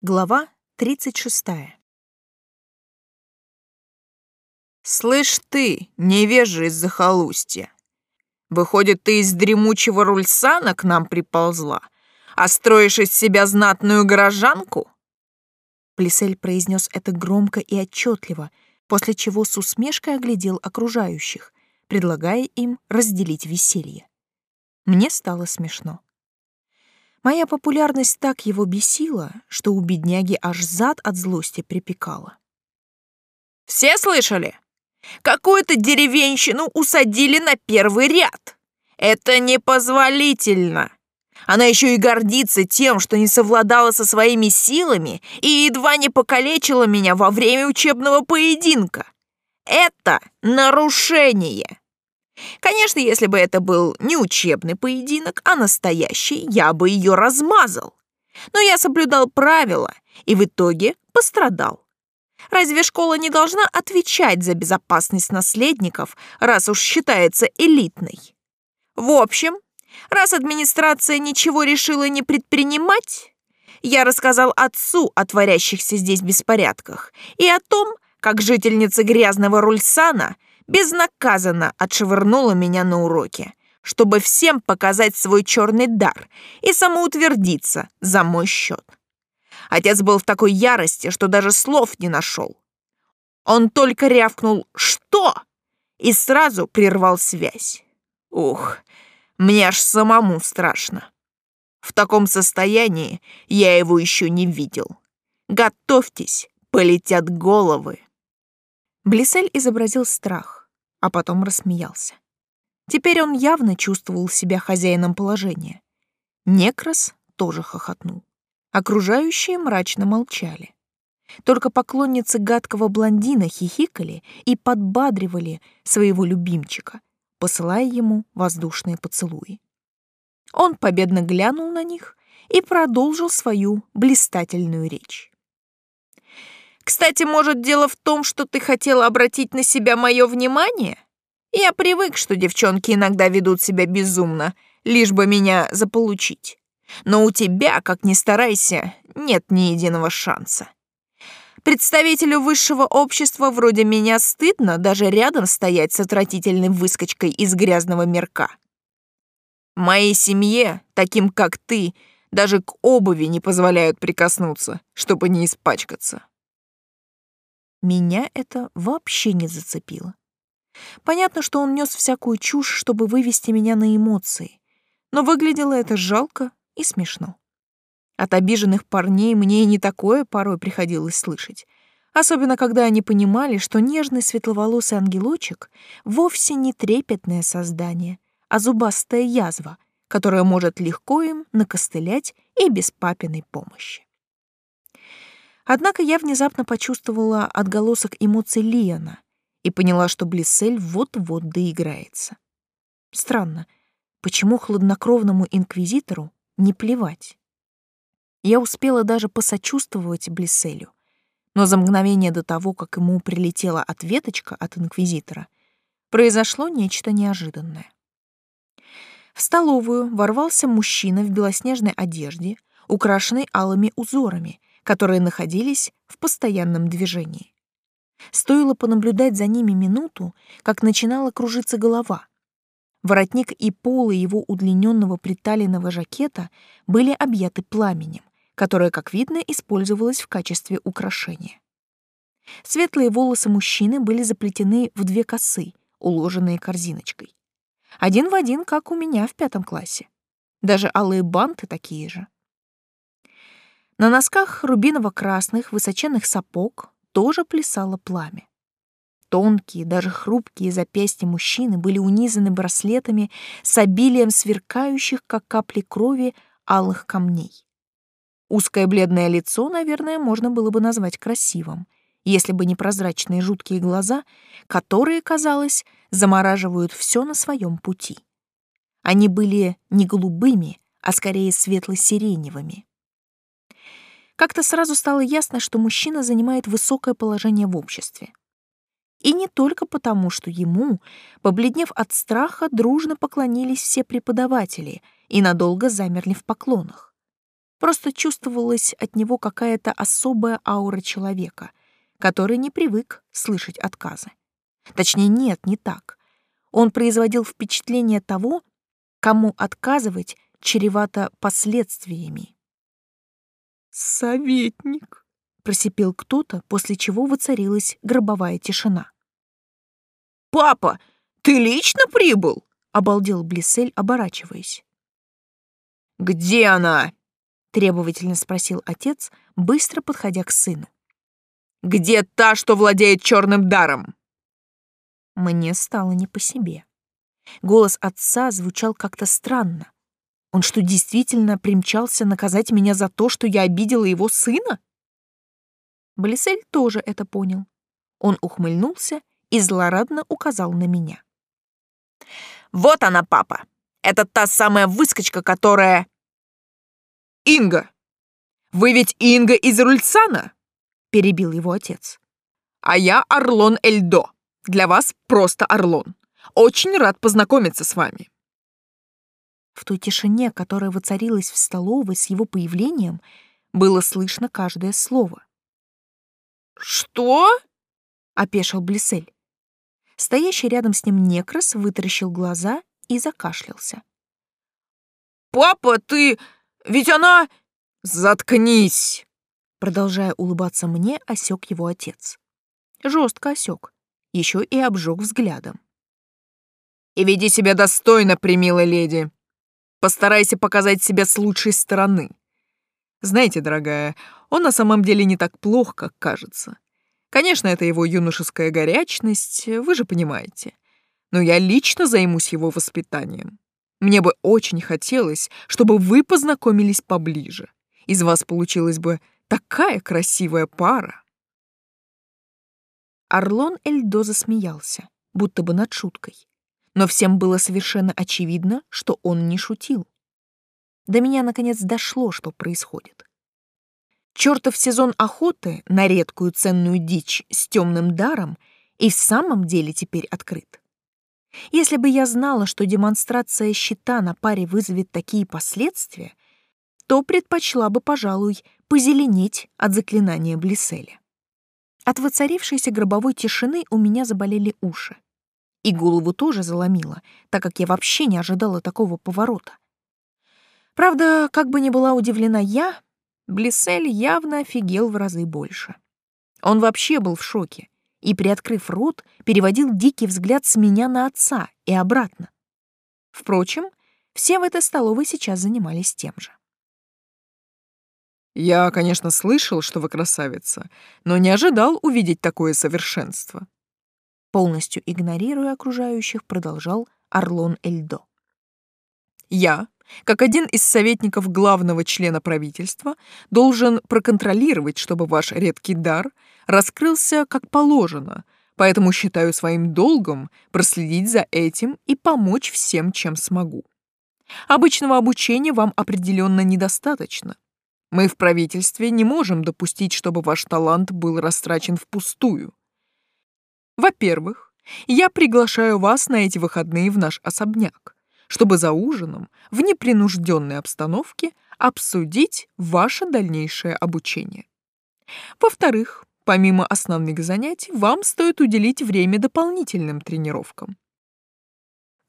Глава 36. «Слышь ты, невежа из захолустья! Выходит, ты из дремучего рульсана к нам приползла, а строишь из себя знатную горожанку?» Плесель произнес это громко и отчетливо, после чего с усмешкой оглядел окружающих, предлагая им разделить веселье. Мне стало смешно. Моя популярность так его бесила, что у бедняги аж зад от злости припекало. «Все слышали? Какую-то деревенщину усадили на первый ряд. Это непозволительно. Она еще и гордится тем, что не совладала со своими силами и едва не покалечила меня во время учебного поединка. Это нарушение. Конечно, если бы это был не учебный поединок, а настоящий, я бы ее размазал. Но я соблюдал правила и в итоге пострадал. Разве школа не должна отвечать за безопасность наследников, раз уж считается элитной? В общем, раз администрация ничего решила не предпринимать, я рассказал отцу о творящихся здесь беспорядках и о том, как жительница грязного Рульсана – безнаказанно отшвырнула меня на уроке, чтобы всем показать свой черный дар и самоутвердиться за мой счет. Отец был в такой ярости, что даже слов не нашел. Он только рявкнул «Что?» и сразу прервал связь. Ух, мне аж самому страшно. В таком состоянии я его еще не видел. Готовьтесь, полетят головы. Блисель изобразил страх а потом рассмеялся. Теперь он явно чувствовал себя хозяином положения. Некрас тоже хохотнул. Окружающие мрачно молчали. Только поклонницы гадкого блондина хихикали и подбадривали своего любимчика, посылая ему воздушные поцелуи. Он победно глянул на них и продолжил свою блистательную речь. Кстати, может, дело в том, что ты хотела обратить на себя мое внимание? Я привык, что девчонки иногда ведут себя безумно, лишь бы меня заполучить. Но у тебя, как ни старайся, нет ни единого шанса. Представителю высшего общества вроде меня стыдно даже рядом стоять с отвратительной выскочкой из грязного мирка. Моей семье, таким как ты, даже к обуви не позволяют прикоснуться, чтобы не испачкаться. Меня это вообще не зацепило. Понятно, что он нес всякую чушь, чтобы вывести меня на эмоции, но выглядело это жалко и смешно. От обиженных парней мне и не такое порой приходилось слышать, особенно когда они понимали, что нежный светловолосый ангелочек вовсе не трепетное создание, а зубастая язва, которая может легко им накостылять и без папиной помощи. Однако я внезапно почувствовала отголосок эмоций Лиана и поняла, что Блиссель вот-вот доиграется. Странно, почему хладнокровному инквизитору не плевать? Я успела даже посочувствовать Блисселю, но за мгновение до того, как ему прилетела ответочка от инквизитора, произошло нечто неожиданное. В столовую ворвался мужчина в белоснежной одежде, украшенной алыми узорами, которые находились в постоянном движении. Стоило понаблюдать за ними минуту, как начинала кружиться голова. Воротник и полы его удлиненного приталенного жакета были объяты пламенем, которое, как видно, использовалось в качестве украшения. Светлые волосы мужчины были заплетены в две косы, уложенные корзиночкой. Один в один, как у меня в пятом классе. Даже алые банты такие же. На носках рубиново-красных высоченных сапог тоже плясало пламя. Тонкие, даже хрупкие запястья мужчины были унизаны браслетами с обилием сверкающих, как капли крови, алых камней. Узкое бледное лицо, наверное, можно было бы назвать красивым, если бы не прозрачные жуткие глаза, которые, казалось, замораживают все на своем пути. Они были не голубыми, а скорее светло-сиреневыми. Как-то сразу стало ясно, что мужчина занимает высокое положение в обществе. И не только потому, что ему, побледнев от страха, дружно поклонились все преподаватели и надолго замерли в поклонах. Просто чувствовалась от него какая-то особая аура человека, который не привык слышать отказы. Точнее, нет, не так. Он производил впечатление того, кому отказывать чревато последствиями. «Советник», — просипел кто-то, после чего воцарилась гробовая тишина. «Папа, ты лично прибыл?» — обалдел Блиссель, оборачиваясь. «Где она?» — требовательно спросил отец, быстро подходя к сыну. «Где та, что владеет черным даром?» Мне стало не по себе. Голос отца звучал как-то странно. Он что, действительно примчался наказать меня за то, что я обидела его сына? Блисель тоже это понял. Он ухмыльнулся и злорадно указал на меня. «Вот она, папа! Это та самая выскочка, которая...» «Инга! Вы ведь Инга из Рульцана?» — перебил его отец. «А я Орлон Эльдо. Для вас просто Орлон. Очень рад познакомиться с вами». В той тишине, которая воцарилась в столовой с его появлением, было слышно каждое слово. «Что?» — опешил Блисель. Стоящий рядом с ним некрас вытаращил глаза и закашлялся. «Папа, ты... Ведь она...» «Заткнись!» Продолжая улыбаться мне, осек его отец. Жестко осек, еще и обжег взглядом. «И веди себя достойно, примилая леди. Постарайся показать себя с лучшей стороны. Знаете, дорогая, он на самом деле не так плох, как кажется. Конечно, это его юношеская горячность, вы же понимаете. Но я лично займусь его воспитанием. Мне бы очень хотелось, чтобы вы познакомились поближе. Из вас получилась бы такая красивая пара. Орлон Эльдо засмеялся, будто бы над шуткой. Но всем было совершенно очевидно, что он не шутил. До меня наконец дошло, что происходит. Чертов сезон охоты на редкую ценную дичь с темным даром и в самом деле теперь открыт. Если бы я знала, что демонстрация щита на паре вызовет такие последствия, то предпочла бы, пожалуй, позеленеть от заклинания Блиселя. От воцарившейся гробовой тишины у меня заболели уши. И голову тоже заломило, так как я вообще не ожидала такого поворота. Правда, как бы ни была удивлена я, Блиссель явно офигел в разы больше. Он вообще был в шоке и, приоткрыв рот, переводил дикий взгляд с меня на отца и обратно. Впрочем, все в этой столовой сейчас занимались тем же. «Я, конечно, слышал, что вы красавица, но не ожидал увидеть такое совершенство», полностью игнорируя окружающих, продолжал Орлон Эльдо. «Я, как один из советников главного члена правительства, должен проконтролировать, чтобы ваш редкий дар раскрылся как положено, поэтому считаю своим долгом проследить за этим и помочь всем, чем смогу. Обычного обучения вам определенно недостаточно. Мы в правительстве не можем допустить, чтобы ваш талант был растрачен впустую. Во-первых, я приглашаю вас на эти выходные в наш особняк чтобы за ужином в непринужденной обстановке обсудить ваше дальнейшее обучение. Во-вторых, помимо основных занятий, вам стоит уделить время дополнительным тренировкам.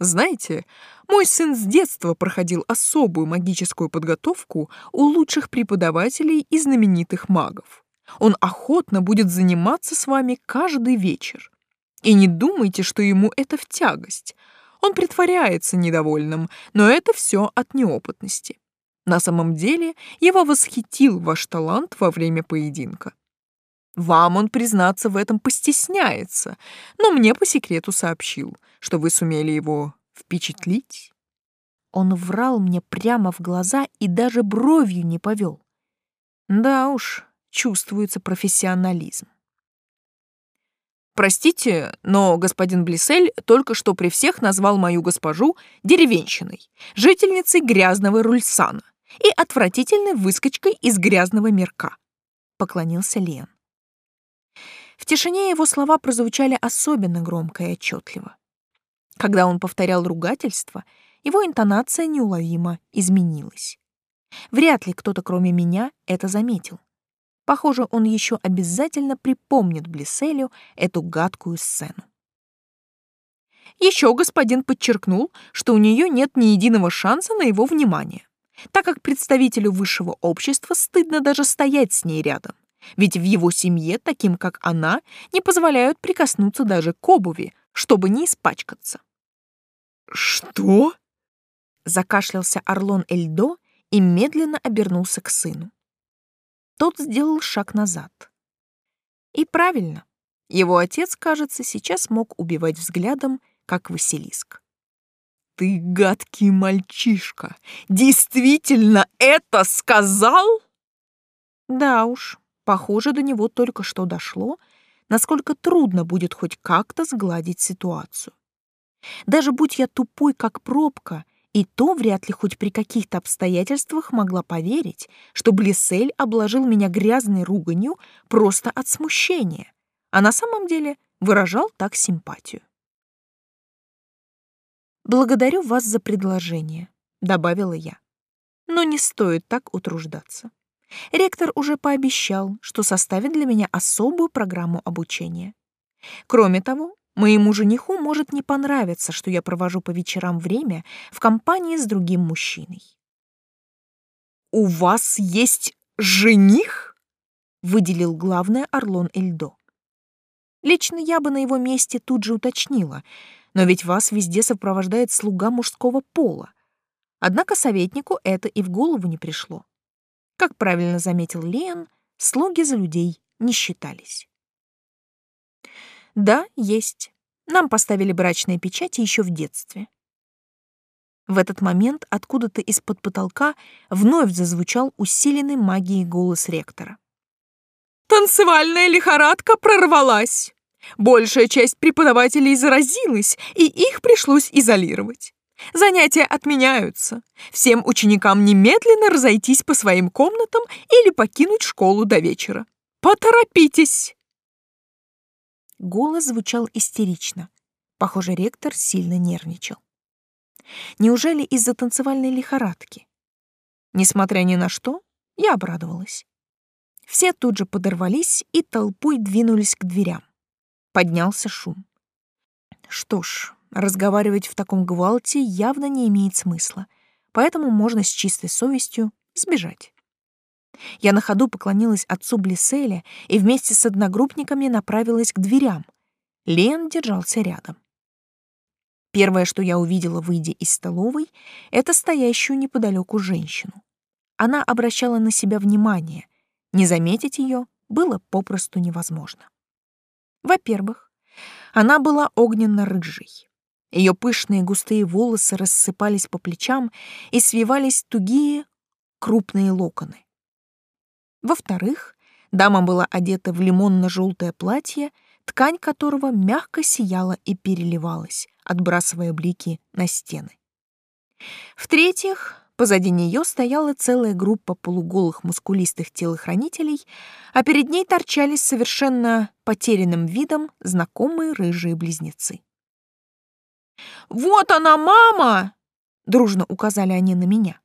Знаете, мой сын с детства проходил особую магическую подготовку у лучших преподавателей и знаменитых магов. Он охотно будет заниматься с вами каждый вечер. И не думайте, что ему это в тягость. Он притворяется недовольным, но это все от неопытности. На самом деле его восхитил ваш талант во время поединка. Вам он, признаться в этом, постесняется, но мне по секрету сообщил, что вы сумели его впечатлить. Он врал мне прямо в глаза и даже бровью не повел. Да уж, чувствуется профессионализм. Простите, но господин Блисель только что при всех назвал мою госпожу деревенщиной, жительницей грязного Рульсана и отвратительной выскочкой из грязного мирка. Поклонился Лен. В тишине его слова прозвучали особенно громко и отчетливо. Когда он повторял ругательство, его интонация неуловимо изменилась. Вряд ли кто-то, кроме меня, это заметил. Похоже, он еще обязательно припомнит Блиселю эту гадкую сцену. Еще господин подчеркнул, что у нее нет ни единого шанса на его внимание, так как представителю высшего общества стыдно даже стоять с ней рядом, ведь в его семье, таким как она, не позволяют прикоснуться даже к обуви, чтобы не испачкаться. «Что?» — закашлялся Орлон Эльдо и медленно обернулся к сыну. Тот сделал шаг назад. И правильно. Его отец, кажется, сейчас мог убивать взглядом, как Василиск. «Ты гадкий мальчишка! Действительно это сказал?» Да уж, похоже, до него только что дошло, насколько трудно будет хоть как-то сгладить ситуацию. Даже будь я тупой, как пробка, и то вряд ли хоть при каких-то обстоятельствах могла поверить, что Блиссель обложил меня грязной руганью просто от смущения, а на самом деле выражал так симпатию. «Благодарю вас за предложение», — добавила я. «Но не стоит так утруждаться. Ректор уже пообещал, что составит для меня особую программу обучения. Кроме того, Моему жениху может не понравиться, что я провожу по вечерам время в компании с другим мужчиной. «У вас есть жених?» — выделил главное Орлон Эльдо. Лично я бы на его месте тут же уточнила, но ведь вас везде сопровождает слуга мужского пола. Однако советнику это и в голову не пришло. Как правильно заметил Лен, слуги за людей не считались. Да, есть. Нам поставили брачные печати еще в детстве. В этот момент откуда-то из-под потолка вновь зазвучал усиленный магией голос ректора. «Танцевальная лихорадка прорвалась! Большая часть преподавателей заразилась, и их пришлось изолировать. Занятия отменяются. Всем ученикам немедленно разойтись по своим комнатам или покинуть школу до вечера. Поторопитесь!» Голос звучал истерично. Похоже, ректор сильно нервничал. Неужели из-за танцевальной лихорадки? Несмотря ни на что, я обрадовалась. Все тут же подорвались и толпой двинулись к дверям. Поднялся шум. Что ж, разговаривать в таком гвалте явно не имеет смысла, поэтому можно с чистой совестью сбежать. Я на ходу поклонилась отцу Блиселя и вместе с одногруппниками направилась к дверям. Лен держался рядом. Первое, что я увидела, выйдя из столовой, это стоящую неподалеку женщину. Она обращала на себя внимание. Не заметить ее было попросту невозможно. Во-первых, она была огненно-рыжей. Ее пышные густые волосы рассыпались по плечам и свивались тугие крупные локоны. Во-вторых, дама была одета в лимонно-желтое платье, ткань которого мягко сияла и переливалась, отбрасывая блики на стены. В-третьих, позади нее стояла целая группа полуголых мускулистых телохранителей, а перед ней торчали с совершенно потерянным видом знакомые рыжие близнецы. «Вот она, мама!» — дружно указали они на меня.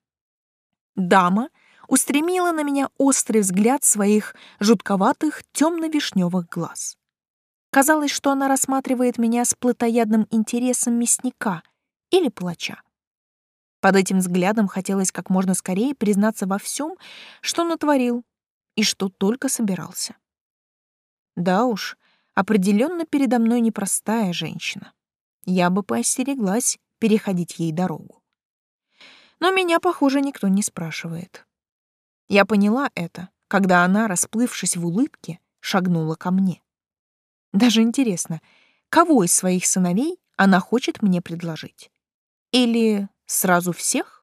Дама — устремила на меня острый взгляд своих жутковатых темно-вишневых глаз. Казалось, что она рассматривает меня с плотоядным интересом мясника или плача. Под этим взглядом хотелось как можно скорее признаться во всем, что натворил и что только собирался. Да уж, определенно передо мной непростая женщина. Я бы поостереглась переходить ей дорогу. Но меня, похоже, никто не спрашивает. Я поняла это, когда она, расплывшись в улыбке, шагнула ко мне. Даже интересно, кого из своих сыновей она хочет мне предложить? Или сразу всех?